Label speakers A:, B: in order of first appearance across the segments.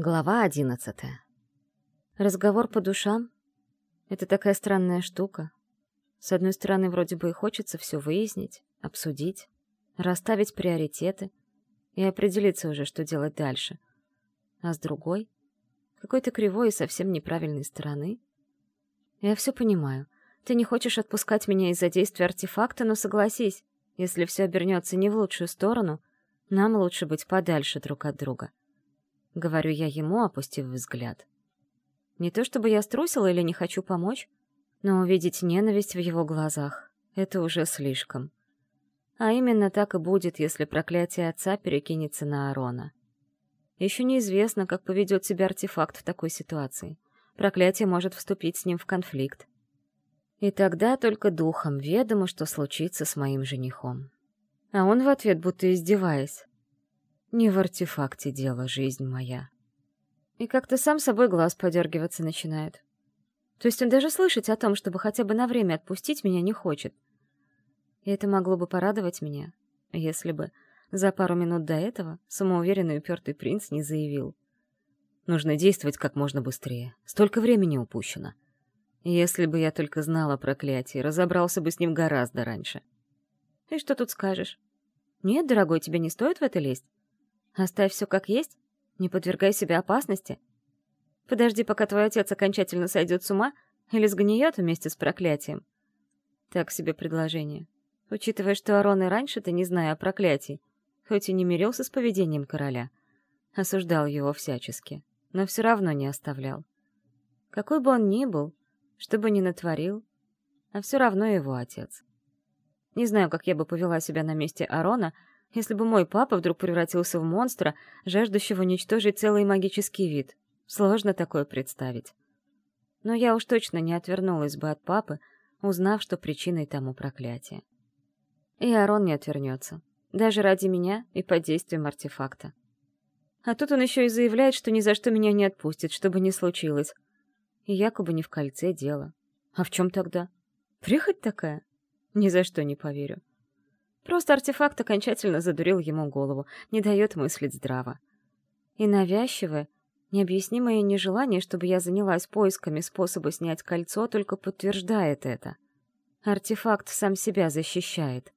A: Глава одиннадцатая. Разговор по душам — это такая странная штука. С одной стороны, вроде бы и хочется все выяснить, обсудить, расставить приоритеты и определиться уже, что делать дальше. А с другой — какой-то кривой и совсем неправильной стороны. Я все понимаю. Ты не хочешь отпускать меня из-за действия артефакта, но согласись, если все обернется не в лучшую сторону, нам лучше быть подальше друг от друга. — говорю я ему, опустив взгляд. Не то чтобы я струсила или не хочу помочь, но увидеть ненависть в его глазах — это уже слишком. А именно так и будет, если проклятие отца перекинется на Арона. Еще неизвестно, как поведет себя артефакт в такой ситуации. Проклятие может вступить с ним в конфликт. И тогда только духом ведомо, что случится с моим женихом. А он в ответ, будто издеваясь. Не в артефакте дело, жизнь моя. И как-то сам собой глаз подергиваться начинает. То есть он даже слышать о том, чтобы хотя бы на время отпустить меня, не хочет. И это могло бы порадовать меня, если бы за пару минут до этого самоуверенный упертый принц не заявил. Нужно действовать как можно быстрее. Столько времени упущено. Если бы я только знала проклятие, разобрался бы с ним гораздо раньше. И что тут скажешь? Нет, дорогой, тебе не стоит в это лезть. Оставь все как есть, не подвергай себя опасности. Подожди, пока твой отец окончательно сойдет с ума или сгниет вместе с проклятием. Так себе предложение. Учитывая, что Арон и раньше-то, не зная о проклятии, хоть и не мирился с поведением короля, осуждал его всячески, но все равно не оставлял. Какой бы он ни был, что бы ни натворил, а все равно его отец. Не знаю, как я бы повела себя на месте Арона, если бы мой папа вдруг превратился в монстра, жаждущего уничтожить целый магический вид. Сложно такое представить. Но я уж точно не отвернулась бы от папы, узнав, что причиной тому проклятие. И Арон не отвернется. Даже ради меня и под действием артефакта. А тут он еще и заявляет, что ни за что меня не отпустит, что бы ни случилось. И якобы не в кольце дело. А в чем тогда? Прихоть такая? Ни за что не поверю. Просто артефакт окончательно задурил ему голову, не дает мыслить здраво. И навязчивое, необъяснимое нежелание, чтобы я занялась поисками способа снять кольцо, только подтверждает это. Артефакт сам себя защищает.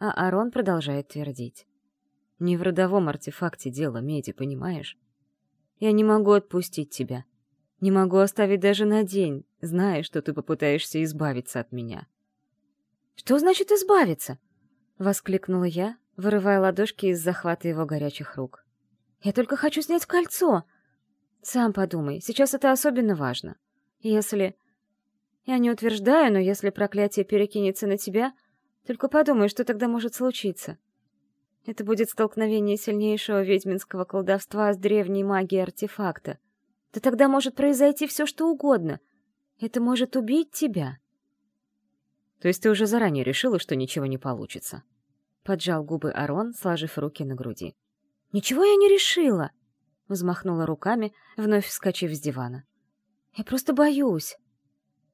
A: А Арон продолжает твердить. Не в родовом артефакте дело, Меди, понимаешь? Я не могу отпустить тебя. Не могу оставить даже на день, зная, что ты попытаешься избавиться от меня. Что значит избавиться? — воскликнула я, вырывая ладошки из захвата его горячих рук. «Я только хочу снять кольцо!» «Сам подумай, сейчас это особенно важно. Если...» «Я не утверждаю, но если проклятие перекинется на тебя, только подумай, что тогда может случиться. Это будет столкновение сильнейшего ведьминского колдовства с древней магией артефакта. Да тогда может произойти все, что угодно. Это может убить тебя».
B: То есть ты уже заранее решила, что ничего не получится?» Поджал губы Арон, сложив руки на груди.
A: «Ничего я не решила!» Взмахнула руками, вновь вскочив с дивана. «Я просто боюсь!»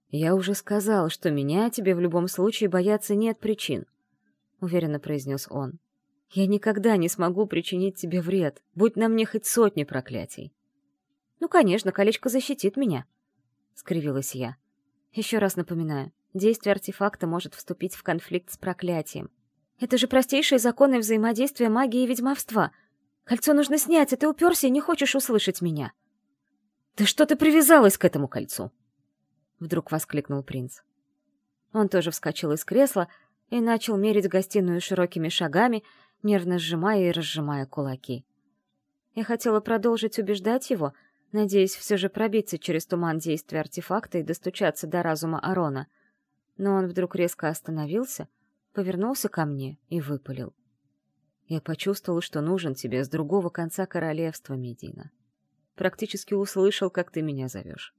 B: «Я уже сказал, что меня тебе в любом случае бояться нет причин», — уверенно произнес он. «Я никогда не смогу причинить тебе вред, будь на мне хоть сотни проклятий».
A: «Ну, конечно, колечко защитит меня», — скривилась я. «Еще раз напоминаю, Действие артефакта может вступить в конфликт с проклятием. Это же простейшие законы взаимодействия магии и ведьмовства. Кольцо нужно снять, а ты уперся и не хочешь услышать меня.
B: «Да что ты привязалась к этому кольцу?» Вдруг воскликнул принц.
A: Он тоже вскочил из кресла и начал мерить гостиную широкими шагами, нервно сжимая и разжимая кулаки. Я хотела продолжить убеждать его, надеясь все же пробиться через туман действия артефакта и достучаться до разума Арона — но он вдруг резко остановился, повернулся ко мне и выпалил.
B: Я почувствовал, что нужен тебе с другого конца королевства, Медина. Практически услышал, как ты меня зовешь.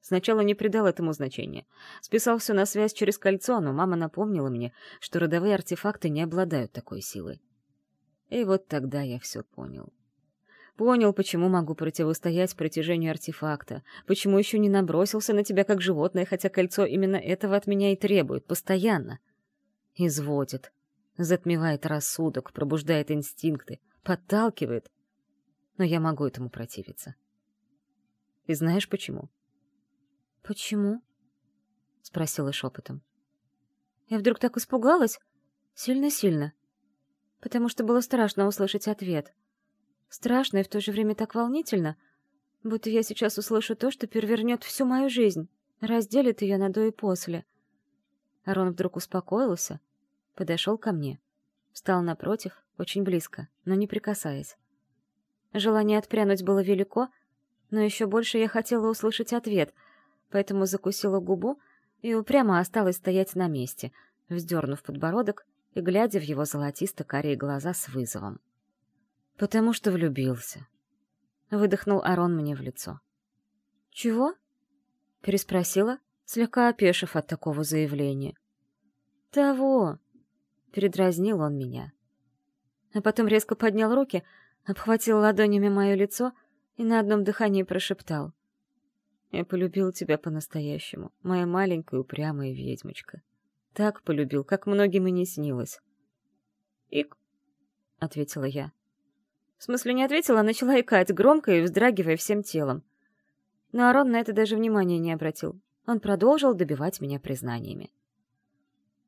B: Сначала не придал этому значения. Списал все на связь через кольцо, но мама напомнила мне, что родовые артефакты не обладают такой силой. И вот тогда я все понял. Понял, почему могу противостоять притяжению артефакта, почему еще не набросился на тебя как животное, хотя кольцо именно этого от меня и требует, постоянно. Изводит, затмевает рассудок, пробуждает инстинкты, подталкивает. но я могу этому противиться. И знаешь почему?
A: «Почему?» — спросила шепотом. Я вдруг так испугалась, сильно-сильно, потому что было страшно услышать ответ. Страшно и в то же время так волнительно, будто я сейчас услышу то, что перевернет всю мою жизнь, разделит ее на до и после. Арон вдруг успокоился, подошел ко мне, встал напротив, очень близко, но не прикасаясь. Желание отпрянуть было велико, но еще больше я хотела услышать ответ, поэтому закусила губу и упрямо осталась стоять на месте, вздернув подбородок и глядя в его золотисто-карие глаза с вызовом. «Потому что влюбился», — выдохнул Арон мне в лицо. «Чего?» — переспросила, слегка опешив от такого заявления. «Того!» — передразнил он меня. А потом резко поднял руки, обхватил ладонями мое лицо и на одном дыхании прошептал. «Я полюбил тебя по-настоящему, моя маленькая упрямая ведьмочка. Так полюбил, как многим и не снилось». «Ик», — ответила я. В смысле, не ответила, а начала икать, громко и вздрагивая всем телом. Но Арон на это даже внимания не обратил. Он продолжил добивать меня признаниями.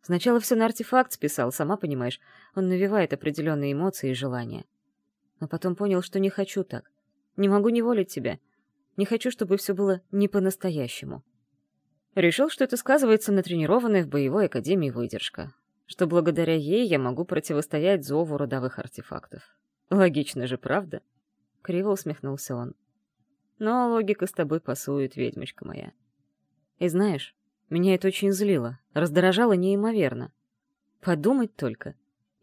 A: Сначала все на артефакт списал, сама понимаешь. Он навевает определенные эмоции и желания. Но потом понял, что не хочу так. Не могу неволить тебя. Не хочу, чтобы все было не по-настоящему. Решил, что это сказывается на тренированной в боевой академии выдержка. Что благодаря ей я могу противостоять зову родовых артефактов. Логично же, правда? Криво усмехнулся он. Но логика с тобой пасует, ведьмочка моя. И знаешь, меня это очень злило, раздражало неимоверно. Подумать только.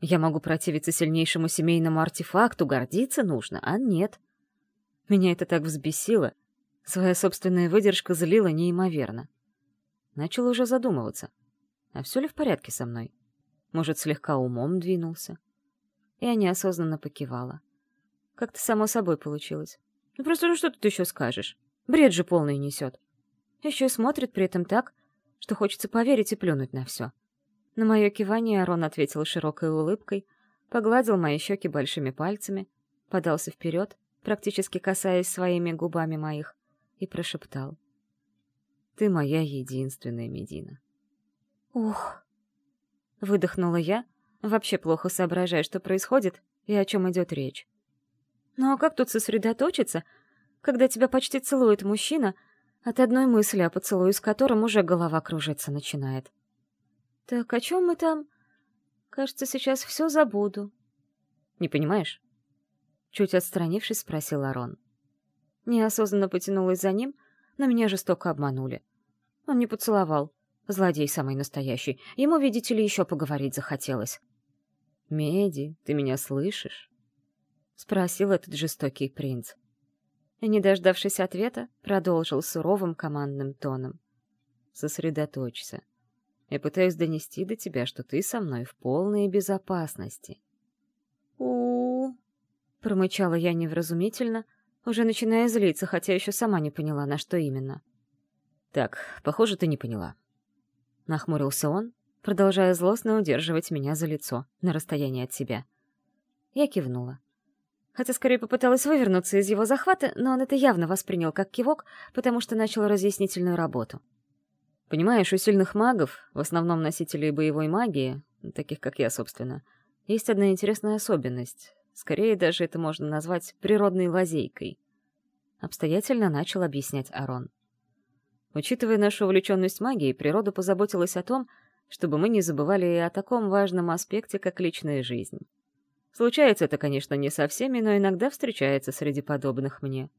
A: Я могу противиться сильнейшему семейному артефакту, гордиться нужно, а нет. Меня это так взбесило. Своя собственная выдержка злила неимоверно. Начал уже задумываться. А все ли в порядке со мной? Может, слегка умом двинулся? Я неосознанно покивала. Как-то само собой получилось. Ну просто ну что тут еще скажешь? Бред же полный несет. Еще и смотрит при этом так, что хочется поверить и плюнуть на все. На мое кивание Арон ответил широкой улыбкой, погладил мои щеки большими пальцами, подался вперед, практически касаясь своими губами моих, и прошептал. «Ты моя единственная Медина». «Ух!» — выдохнула я, вообще плохо соображая, что происходит и о чем идет речь. Ну а как тут сосредоточиться, когда тебя почти целует мужчина, от одной мысли о поцелуе с которым уже голова кружиться начинает? Так о чем мы там? Кажется, сейчас все забуду. Не понимаешь? Чуть отстранившись, спросил Арон. Неосознанно потянулась за ним, но меня жестоко обманули. Он не поцеловал. Злодей самый настоящий. Ему, видите ли, еще поговорить захотелось. «Меди, ты меня слышишь?» — спросил этот жестокий принц. И, не дождавшись ответа, продолжил суровым командным тоном. «Сосредоточься. Я пытаюсь донести до тебя, что ты со мной в полной безопасности». у, -у, промычала я невразумительно, уже начиная злиться, хотя еще сама не поняла, на что именно. «Так, похоже, ты не поняла». Нахмурился он, продолжая злостно удерживать меня за лицо, на расстоянии от себя. Я кивнула. Хотя скорее попыталась вывернуться из его захвата, но он это явно воспринял как кивок, потому что начал разъяснительную работу. Понимаешь, у сильных магов, в основном носителей боевой магии, таких как я, собственно, есть одна интересная особенность. Скорее даже это можно назвать природной лазейкой. Обстоятельно начал объяснять Арон. Учитывая нашу увлеченность магией, природа позаботилась о том, чтобы мы не забывали и о таком важном аспекте, как личная жизнь. Случается это, конечно, не со всеми, но иногда встречается среди подобных мне.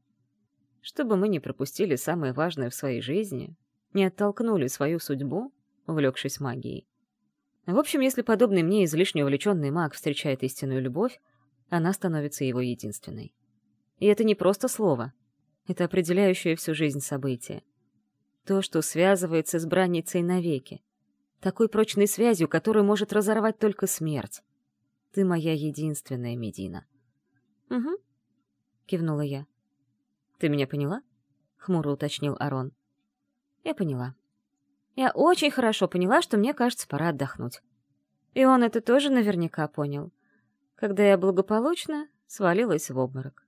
A: Чтобы мы не пропустили самое важное в своей жизни, не оттолкнули свою судьбу, увлекшись магией. В общем, если подобный мне излишне увлеченный маг встречает истинную любовь, она становится его единственной. И это не просто слово. Это определяющее всю жизнь событие. То, что связывается с бранницей навеки такой прочной связью, которую может разорвать только смерть. Ты моя единственная Медина. Угу, кивнула я. Ты меня поняла? Хмуро уточнил Арон. Я поняла. Я очень хорошо поняла, что мне кажется, пора отдохнуть. И он это тоже наверняка понял, когда я благополучно свалилась в обморок.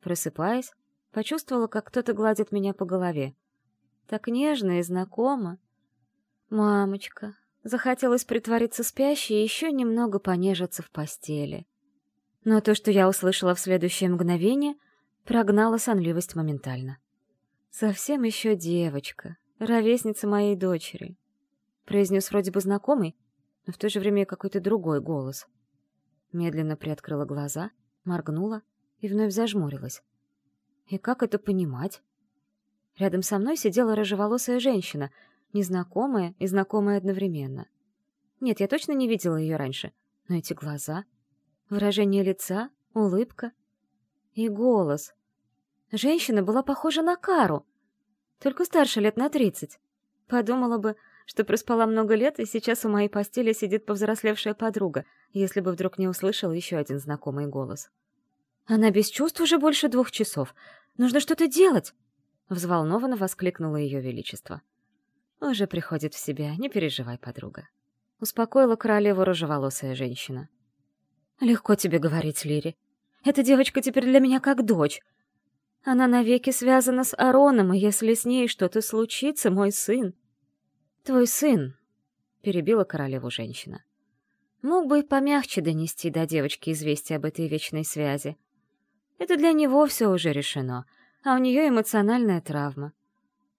A: Просыпаясь, почувствовала, как кто-то гладит меня по голове. Так нежно и знакомо. Мамочка. Захотелось притвориться спящей и еще немного понежиться в постели. Но то, что я услышала в следующее мгновение, прогнало сонливость моментально. Совсем еще девочка, ровесница моей дочери. Произнес вроде бы знакомый, но в то же время какой-то другой голос. Медленно приоткрыла глаза, моргнула и вновь зажмурилась. И как это понимать? Рядом со мной сидела рыжеволосая женщина, незнакомая и знакомая одновременно. Нет, я точно не видела ее раньше, но эти глаза, выражение лица, улыбка и голос. Женщина была похожа на Кару, только старше лет на тридцать. Подумала бы, что проспала много лет, и сейчас у моей постели сидит повзрослевшая подруга, если бы вдруг не услышала еще один знакомый голос. «Она без чувств уже больше двух часов. Нужно что-то делать!» Взволнованно воскликнула ее величество. «Уже приходит в себя, не переживай, подруга». Успокоила королеву рыжеволосая женщина. «Легко тебе говорить, Лири. Эта девочка теперь для меня как дочь. Она навеки связана с Ароном, и если с ней что-то случится, мой сын «Твой сын», — перебила королеву женщина, — «мог бы помягче донести до девочки известие об этой вечной связи. Это для него все уже решено, а у нее эмоциональная травма.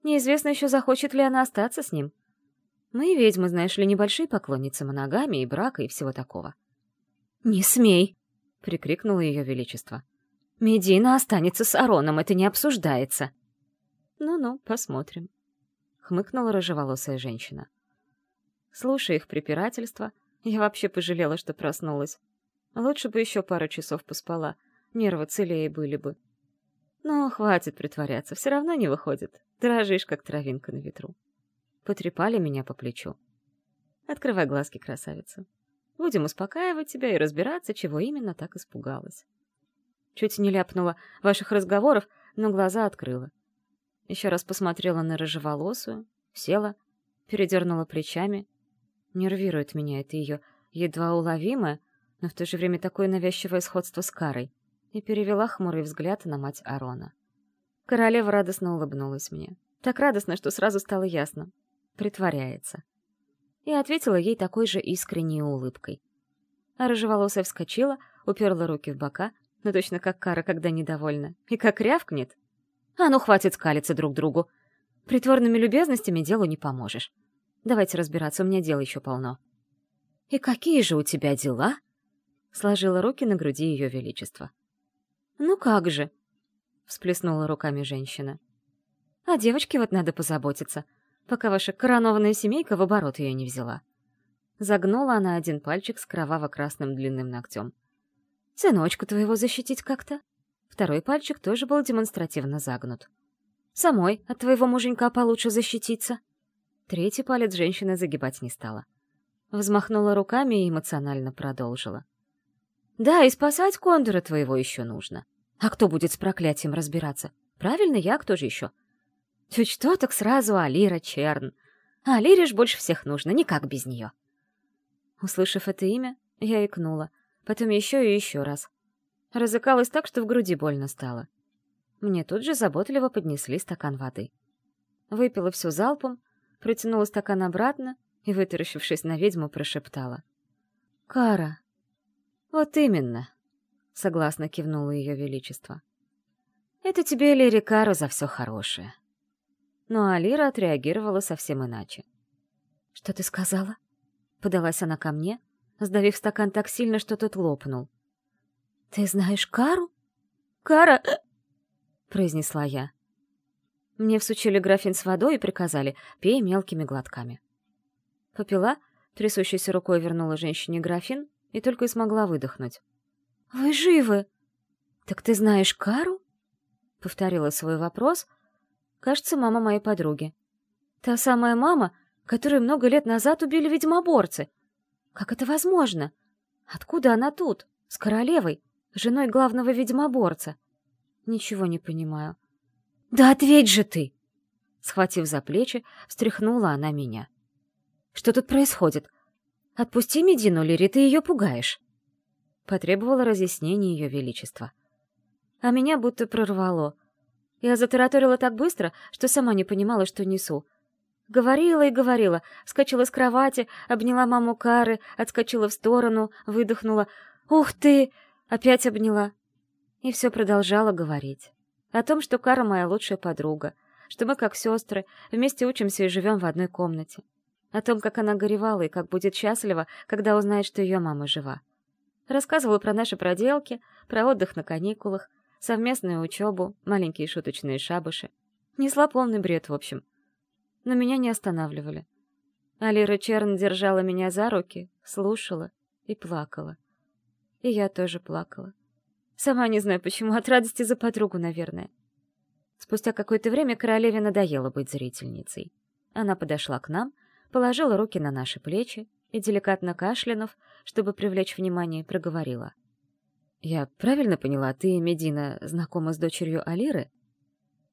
A: Неизвестно еще, захочет ли она остаться с ним. Мы, ведьмы, знаешь ли, небольшие поклонницы моногамии, брака и всего такого». «Не смей!» — прикрикнуло ее величество. «Медина останется с Ароном, это не обсуждается». «Ну-ну, посмотрим», хмыкнула рыжеволосая женщина. Слушая их препирательства, я вообще пожалела, что проснулась. Лучше бы еще пару часов поспала, нервы целее были бы. Но хватит притворяться, все равно не выходит. Дрожишь, как травинка на ветру. Потрепали меня по плечу. Открывай глазки, красавица. Будем успокаивать тебя и разбираться, чего именно так испугалась. Чуть не ляпнула ваших разговоров, но глаза открыла. Еще раз посмотрела на рыжеволосую, села, передернула плечами. Нервирует меня это ее едва уловимое, но в то же время такое навязчивое сходство с Карой, и перевела хмурый взгляд на мать Арона. Королева радостно улыбнулась мне. Так радостно, что сразу стало ясно. Притворяется. И ответила ей такой же искренней улыбкой. А рыжеволосая вскочила, уперла руки в бока, но точно как Кара, когда недовольна, и как рявкнет. А ну, хватит скалиться друг другу. Притворными любезностями делу не поможешь. Давайте разбираться, у меня дел еще полно. «И какие же у тебя дела?» — сложила руки на груди ее величества. «Ну как же?» — всплеснула руками женщина. «А девочке вот надо позаботиться, пока ваша коронованная семейка в оборот ее не взяла». Загнула она один пальчик с кроваво-красным длинным ногтем. «Сыночку твоего защитить как-то?» Второй пальчик тоже был демонстративно загнут. «Самой от твоего муженька получше защититься». Третий палец женщина загибать не стала. Взмахнула руками и эмоционально продолжила. «Да, и спасать кондора твоего еще нужно. А кто будет с проклятием разбираться? Правильно, я, кто же еще? Чуть что, так сразу Алира Черн. А Алире ж больше всех нужно, никак без нее». Услышав это имя, я икнула, потом еще и еще раз — Разыкалась так, что в груди больно стало. Мне тут же заботливо поднесли стакан воды. Выпила все залпом, протянула стакан обратно и, вытаращившись на ведьму, прошептала. «Кара!» «Вот именно!» — согласно кивнула ее величество. «Это тебе, Лири Кара, за все хорошее». Но Алира отреагировала совсем иначе. «Что ты сказала?» — подалась она ко мне, сдавив стакан так сильно, что тот лопнул. «Ты знаешь Кару?» «Кара!» — произнесла я. Мне всучили графин с водой и приказали «пей мелкими глотками». Попила, трясущейся рукой вернула женщине графин и только и смогла выдохнуть. «Вы живы!» «Так ты знаешь Кару?» — повторила свой вопрос. «Кажется, мама моей подруги. Та самая мама, которую много лет назад убили ведьмоборцы. Как это возможно? Откуда она тут, с королевой?» женой главного ведьмоборца. Ничего не понимаю. «Да ответь же ты!» Схватив за плечи, встряхнула она меня. «Что тут происходит? Отпусти Медину, Лири, ты ее пугаешь!» Потребовала разъяснения ее величества. а меня будто прорвало. Я затараторила так быстро, что сама не понимала, что несу. Говорила и говорила, вскочила с кровати, обняла маму Кары, отскочила в сторону, выдохнула. «Ух ты!» Опять обняла. И все продолжала говорить. О том, что Кара моя лучшая подруга, что мы как сестры, вместе учимся и живем в одной комнате. О том, как она горевала и как будет счастлива, когда узнает, что ее мама жива. Рассказывала про наши проделки, про отдых на каникулах, совместную учебу, маленькие шуточные шабыши. Несла полный бред, в общем. Но меня не останавливали. Алира Черн держала меня за руки, слушала и плакала. И я тоже плакала. Сама не знаю почему, от радости за подругу, наверное. Спустя какое-то время королеве надоело быть зрительницей. Она подошла к нам, положила руки на наши плечи и, деликатно кашлянув, чтобы привлечь внимание, проговорила. «Я правильно поняла, ты, Медина, знакома с дочерью Алиры?»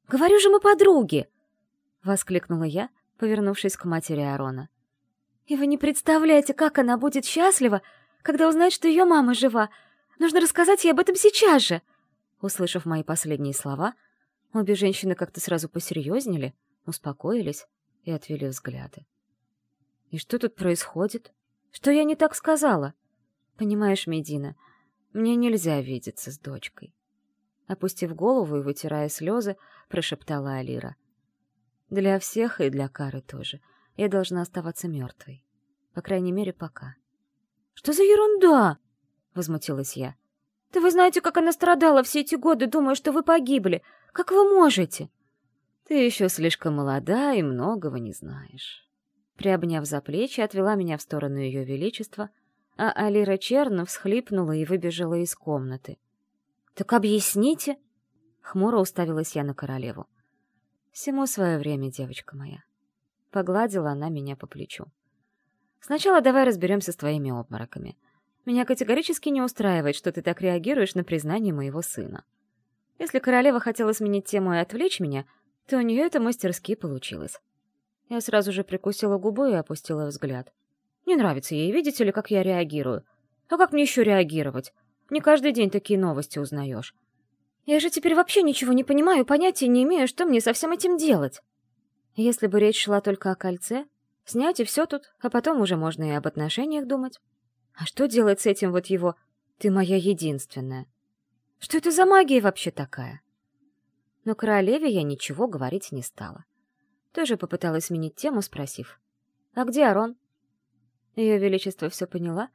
A: «Говорю же, мы подруги!» — воскликнула я, повернувшись к матери Арона. «И вы не представляете, как она будет счастлива, когда узнает, что ее мама жива. Нужно рассказать ей об этом сейчас же!» Услышав мои последние слова, обе женщины как-то сразу посерьезнели, успокоились и отвели взгляды. «И что тут происходит? Что я не так сказала?» «Понимаешь, Медина, — мне нельзя видеться с дочкой. Опустив голову и вытирая слезы, прошептала Алира. Для всех и для Кары тоже. Я должна оставаться мертвой. По крайней мере, пока. «Что за ерунда?» — возмутилась я. «Да вы знаете, как она страдала все эти годы, думая, что вы погибли. Как вы можете?» «Ты еще слишком молода и многого не знаешь». Приобняв за плечи, отвела меня в сторону Ее Величества, а Алира Черна всхлипнула и выбежала из комнаты. «Так объясните!» — хмуро уставилась я на королеву. «Всему свое время, девочка моя». Погладила она меня по плечу. «Сначала давай разберемся с твоими обмороками. Меня категорически не устраивает, что ты так реагируешь на признание моего сына. Если королева хотела сменить тему и отвлечь меня, то у нее это мастерски получилось». Я сразу же прикусила губу и опустила взгляд. Не нравится ей, видите ли, как я реагирую. А как мне еще реагировать? Не каждый день такие новости узнаешь. Я же теперь вообще ничего не понимаю, понятия не имею, что мне со всем этим делать. Если бы речь шла только о кольце, снять и все тут, а потом уже можно и об отношениях думать. А что делать с этим вот его «ты моя единственная»? Что это за магия вообще такая? Но королеве я ничего говорить не стала. Тоже попыталась сменить тему, спросив. «А где Арон?» Ее Величество все поняла,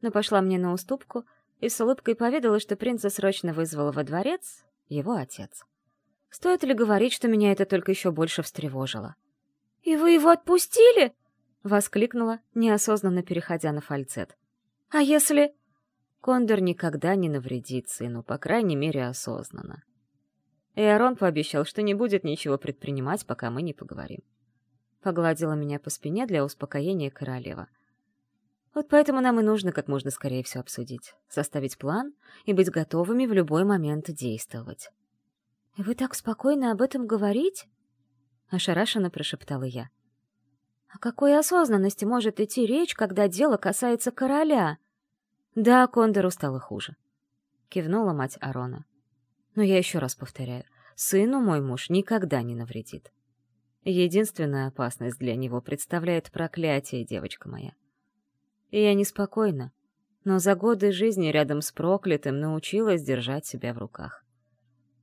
A: но пошла мне на уступку и с улыбкой поведала, что принца срочно вызвал во дворец его отец. Стоит ли говорить, что меня это только еще больше встревожило? «И вы его отпустили?» — воскликнула, неосознанно переходя на фальцет. «А если...» Кондор никогда не навредит сыну, по крайней мере, осознанно. И Арон пообещал, что не будет ничего предпринимать, пока мы не поговорим. Погладила меня по спине для успокоения королева. Вот поэтому нам и нужно как можно скорее все обсудить, составить план и быть готовыми в любой момент действовать. «Вы так спокойно об этом говорите?» — ошарашенно прошептала я. «О какой осознанности может идти речь, когда дело касается короля?» «Да, Кондору стало хуже», — кивнула мать Арона. «Но я еще раз повторяю, сыну мой муж никогда не навредит. Единственная опасность для него представляет проклятие, девочка моя и я неспокойна, но за годы жизни рядом с проклятым научилась держать себя в руках.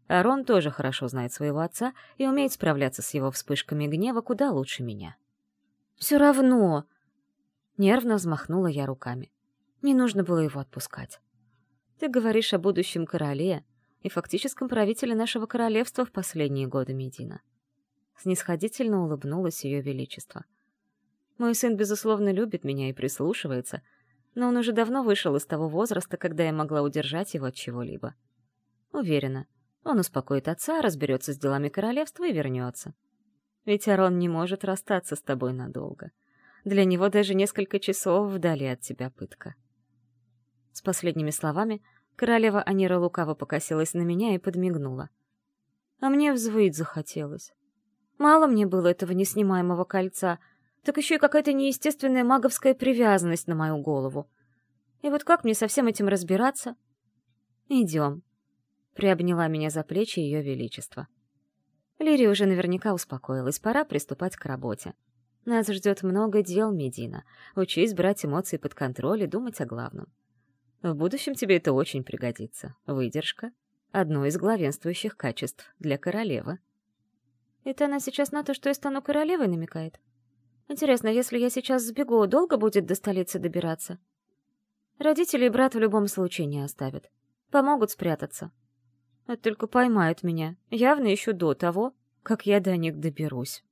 A: Арон тоже хорошо знает своего отца и умеет справляться с его вспышками гнева куда лучше меня. «Все равно!» Нервно взмахнула я руками. Не нужно было его отпускать. «Ты говоришь о будущем короле и фактическом правителе нашего королевства в последние годы, Медина». Снисходительно улыбнулась ее величество. Мой сын, безусловно, любит меня и прислушивается, но он уже давно вышел из того возраста, когда я могла удержать его от чего-либо. Уверена, он успокоит отца, разберется с делами королевства и вернется. Ведь Арон не может расстаться с тобой надолго. Для него даже несколько часов вдали от тебя пытка. С последними словами королева Анира лукаво покосилась на меня и подмигнула. А мне взвыть захотелось. Мало мне было этого неснимаемого кольца — так еще и какая-то неестественная маговская привязанность на мою голову. И вот как мне со всем этим разбираться? Идем. Приобняла меня за плечи ее величество. Лирия уже наверняка успокоилась, пора приступать к работе. Нас ждет много дел, Медина. Учись брать эмоции под контроль и думать о главном. В будущем тебе это очень пригодится. Выдержка — одно из главенствующих качеств для королевы. Это она сейчас на то, что я стану королевой, намекает? Интересно, если я сейчас сбегу, долго будет до столицы добираться? Родители и брат в любом случае не оставят. Помогут спрятаться. Это только поймают меня, явно еще до того, как я до них доберусь.